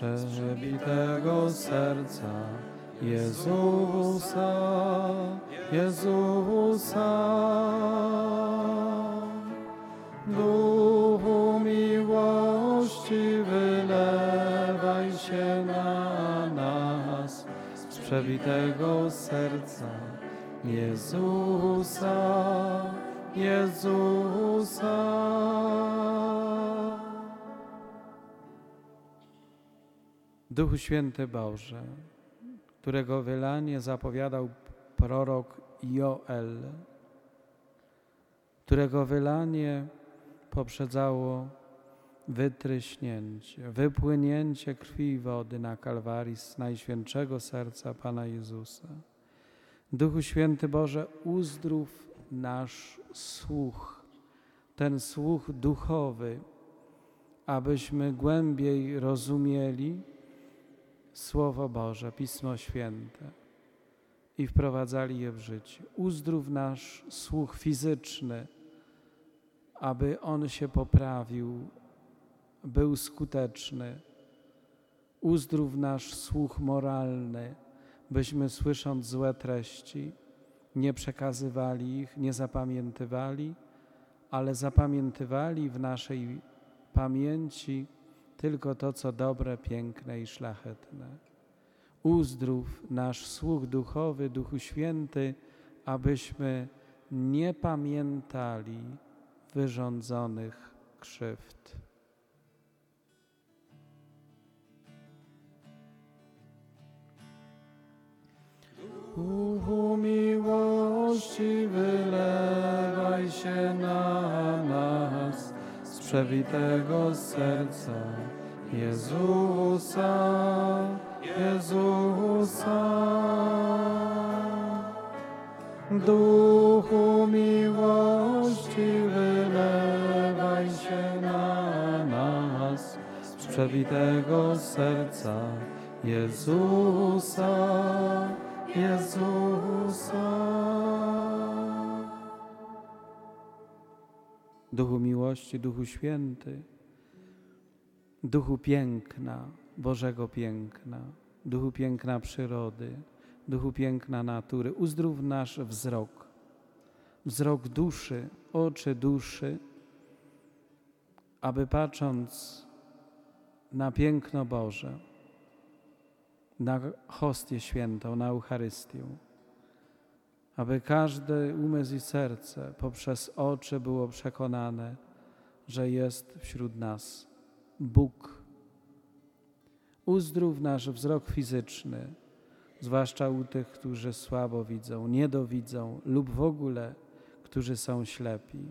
przebitego serca Jezusa, Jezusa. Duchu miłości wylewaj się na nas z przebitego serca Jezusa, Jezusa. Duchu Święty Boże, którego wylanie zapowiadał prorok Joel, którego wylanie poprzedzało wytryśnięcie, wypłynięcie krwi i wody na Kalwarii z Najświętszego Serca Pana Jezusa. Duchu Święty Boże, uzdrów nasz słuch, ten słuch duchowy, abyśmy głębiej rozumieli Słowo Boże, Pismo Święte i wprowadzali je w życie. Uzdrów nasz słuch fizyczny, aby on się poprawił, był skuteczny. Uzdrów nasz słuch moralny, byśmy słysząc złe treści, nie przekazywali ich, nie zapamiętywali, ale zapamiętywali w naszej pamięci tylko to, co dobre, piękne i szlachetne. Uzdrów nasz słuch duchowy, Duchu Święty, abyśmy nie pamiętali wyrządzonych krzywd. Przewitego serca Jezusa, Jezusa. Duchu miłości wylewaj się na nas z przewitego serca Jezusa, Jezusa. Duchu miłości, Duchu Święty, Duchu piękna, Bożego piękna, Duchu piękna przyrody, Duchu piękna natury, uzdrów nasz wzrok, wzrok duszy, oczy duszy, aby patrząc na piękno Boże, na hostię świętą, na Eucharystię, aby każdy umysł i serce poprzez oczy było przekonane, że jest wśród nas Bóg. Uzdrów nasz wzrok fizyczny, zwłaszcza u tych, którzy słabo widzą, niedowidzą lub w ogóle, którzy są ślepi.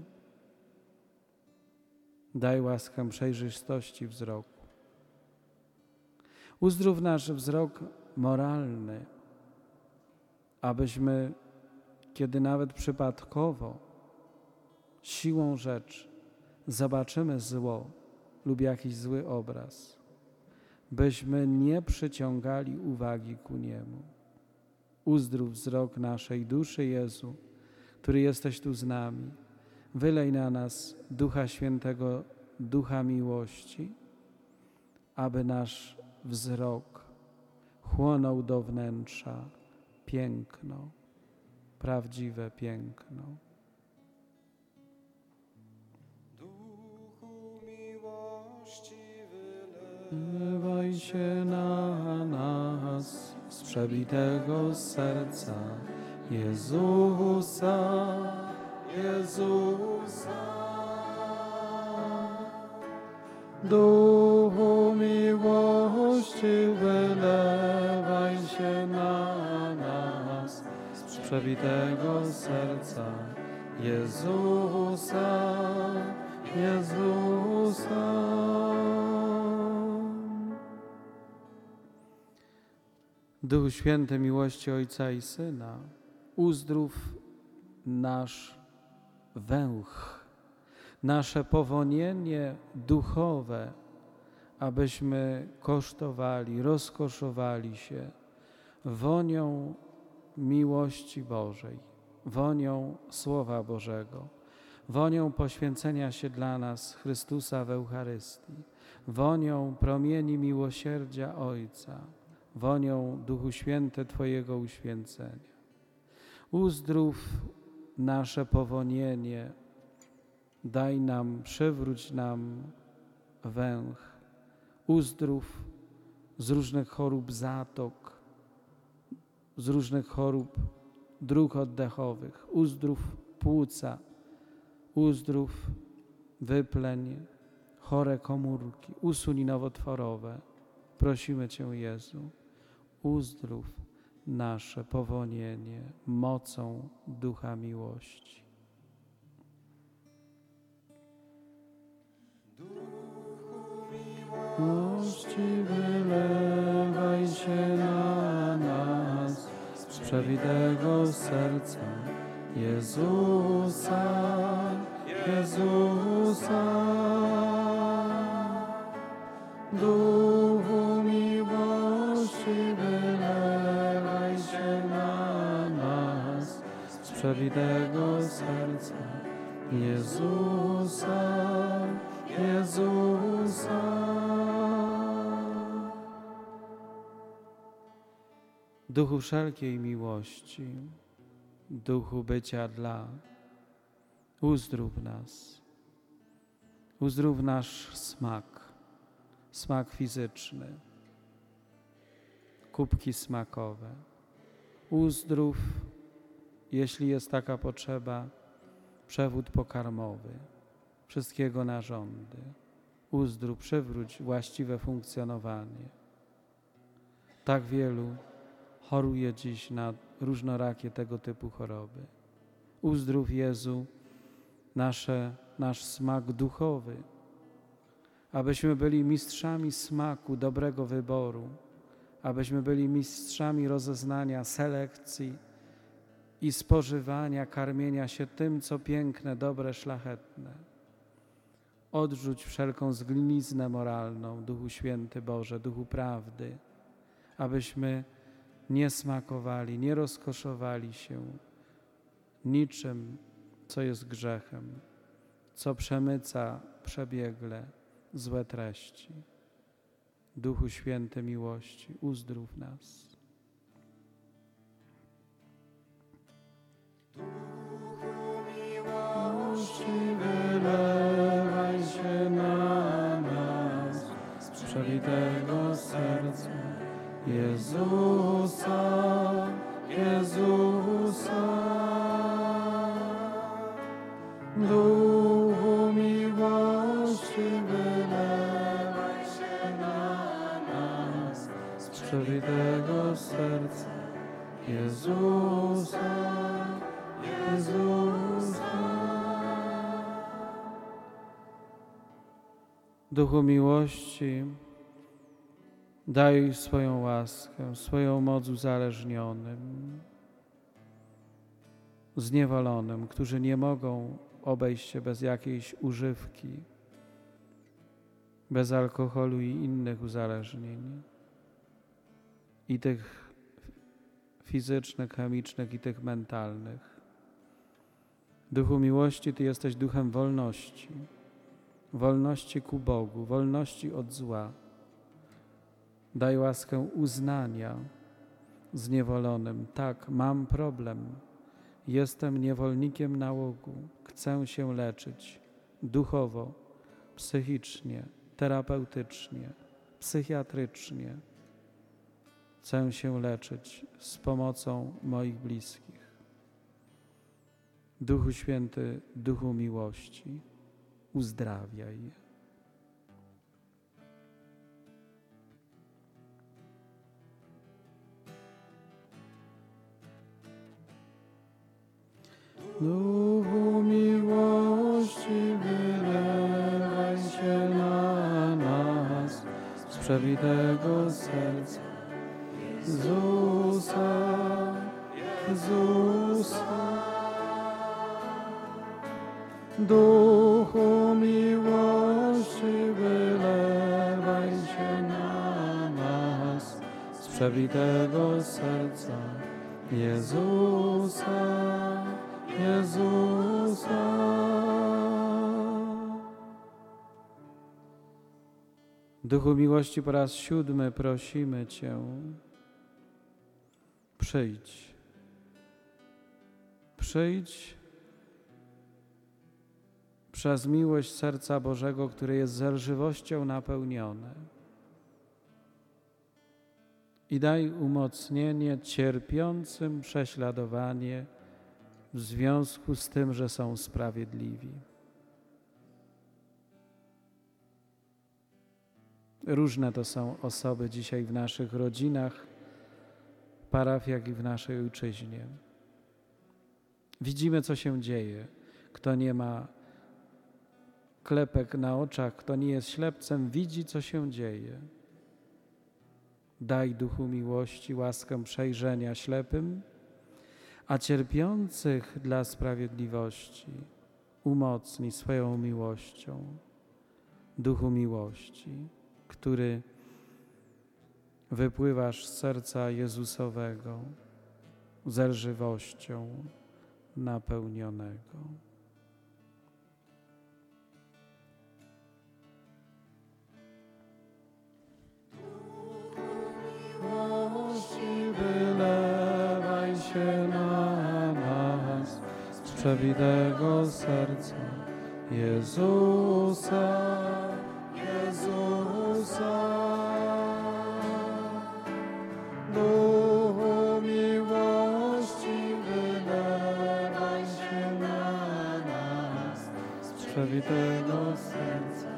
Daj łaskę przejrzystości wzroku. Uzdrów nasz wzrok moralny, abyśmy, kiedy nawet przypadkowo, siłą rzeczy zobaczymy zło lub jakiś zły obraz, byśmy nie przyciągali uwagi ku niemu. Uzdrów wzrok naszej duszy, Jezu, który jesteś tu z nami. Wylej na nas Ducha Świętego, Ducha miłości, aby nasz wzrok chłonął do wnętrza piękno, prawdziwe piękno. Wylewaj się na nas z przebitego serca Jezusa, Jezusa. Duchu miłości przebitego serca Jezusa, Jezusa. Duchu Święty miłości Ojca i Syna, uzdrów nasz węch, nasze powonienie duchowe, abyśmy kosztowali, rozkoszowali się wonią miłości Bożej, wonią Słowa Bożego, wonią poświęcenia się dla nas Chrystusa w Eucharystii, wonią promieni miłosierdzia Ojca, wonią Duchu Święty Twojego uświęcenia. Uzdrów nasze powonienie, daj nam, przywróć nam węch, uzdrów z różnych chorób zatok, z różnych chorób dróg oddechowych, uzdrów płuca, uzdrów wypleń, chore komórki, usuń nowotworowe. Prosimy Cię, Jezu, uzdrów nasze powonienie mocą Ducha Miłości. Miłości wylewaj się na z przewidego serca Jezusa, Jezusa. Duchu miłości wylewaj się na nas z serca Jezusa, Jezusa. Duchu wszelkiej miłości, Duchu bycia dla, uzdrów nas, uzdrów nasz smak, smak fizyczny, kubki smakowe. Uzdrów, jeśli jest taka potrzeba, przewód pokarmowy, wszystkiego narządy. Uzdrów, przywróć właściwe funkcjonowanie. Tak wielu choruje dziś na różnorakie tego typu choroby. Uzdrów Jezu nasze, nasz smak duchowy, abyśmy byli mistrzami smaku dobrego wyboru, abyśmy byli mistrzami rozeznania, selekcji i spożywania, karmienia się tym, co piękne, dobre, szlachetne. Odrzuć wszelką zgliniznę moralną, Duchu Święty Boże, Duchu Prawdy, abyśmy nie smakowali, nie rozkoszowali się niczym, co jest grzechem, co przemyca przebiegle złe treści. Duchu Święty miłości, uzdrów nas. Duchu miłości wylewaj się na nas z przelitego serca Jezusa, Jezusa. Duchu miłości wylewaj się na nas z przewitego serca Jezusa, Jezusa. Duchu miłości, Daj swoją łaskę, swoją moc uzależnionym, zniewolonym, którzy nie mogą obejść się bez jakiejś używki, bez alkoholu i innych uzależnień, i tych fizycznych, chemicznych, i tych mentalnych. Duchu miłości, Ty jesteś duchem wolności, wolności ku Bogu, wolności od zła Daj łaskę uznania zniewolonym. Tak, mam problem. Jestem niewolnikiem nałogu. Chcę się leczyć duchowo, psychicznie, terapeutycznie, psychiatrycznie. Chcę się leczyć z pomocą moich bliskich. Duchu Święty, Duchu miłości, uzdrawiaj Duchu miłości wylewaj się na nas z przebitego serca Jezusa, Jezusa. Duchu miłości wylewaj się na nas z przebitego serca Jezusa. Jezusa. Duchu miłości po raz siódmy prosimy Cię, przyjdź. Przyjdź przez miłość serca Bożego, które jest zelżywością napełnione. I daj umocnienie cierpiącym prześladowanie w związku z tym, że są sprawiedliwi. Różne to są osoby dzisiaj w naszych rodzinach, parafiach i w naszej ojczyźnie. Widzimy, co się dzieje. Kto nie ma klepek na oczach, kto nie jest ślepcem, widzi, co się dzieje. Daj duchu miłości łaskę przejrzenia ślepym, a cierpiących dla sprawiedliwości umocni swoją miłością. Duchu miłości, który wypływasz z serca Jezusowego, zelżywością napełnionego. wylewaj z przebitego serca Jezusa, Jezusa. Duchu miłości wylewaj się na nas z serca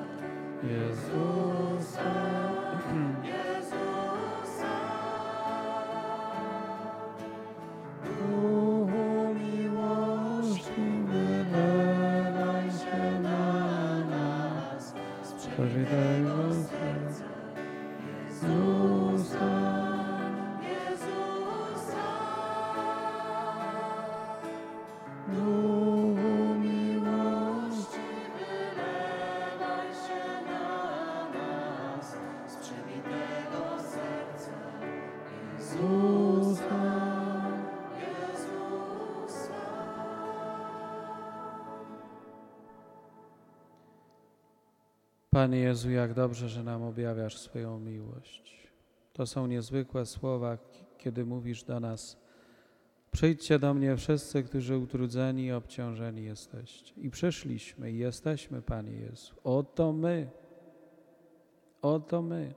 Jezusa. Z Panie Jezu, jak dobrze, że nam objawiasz swoją miłość. To są niezwykłe słowa, kiedy mówisz do nas: Przyjdźcie do mnie wszyscy, którzy utrudzeni i obciążeni jesteście. I przyszliśmy i jesteśmy, Panie Jezu. Oto my. Oto my.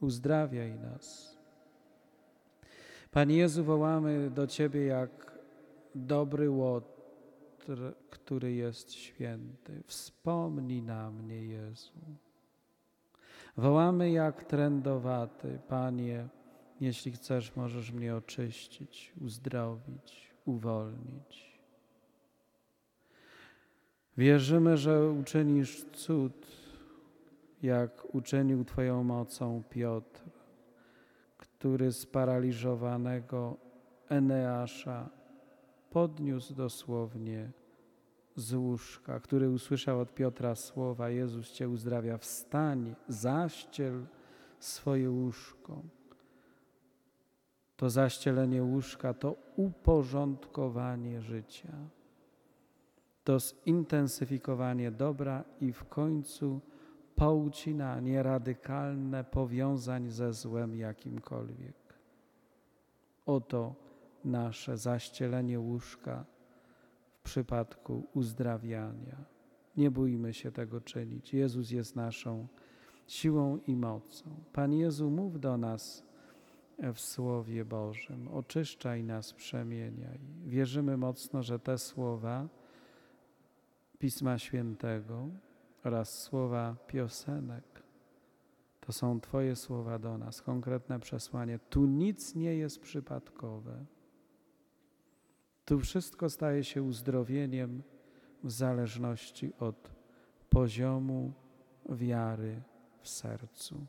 Uzdrawiaj nas. Panie Jezu, wołamy do Ciebie jak dobry łotr, który jest święty. Wspomnij na mnie, Jezu. Wołamy jak trędowaty, Panie, jeśli chcesz, możesz mnie oczyścić, uzdrowić, uwolnić. Wierzymy, że uczynisz cud, jak uczynił Twoją mocą Piotr, który sparaliżowanego Eneasza podniósł dosłownie z łóżka, który usłyszał od Piotra słowa: Jezus Cię uzdrawia, wstań, zaściel swoje łóżko. To zaścielenie łóżka to uporządkowanie życia, to zintensyfikowanie dobra i w końcu poucinanie radykalne powiązań ze złem jakimkolwiek. Oto nasze zaścielenie łóżka w przypadku uzdrawiania. Nie bójmy się tego czynić. Jezus jest naszą siłą i mocą. Pan Jezu, mów do nas w Słowie Bożym. Oczyszczaj nas, przemieniaj. Wierzymy mocno, że te słowa Pisma Świętego oraz słowa piosenek to są Twoje słowa do nas, konkretne przesłanie. Tu nic nie jest przypadkowe. Tu wszystko staje się uzdrowieniem w zależności od poziomu wiary w sercu.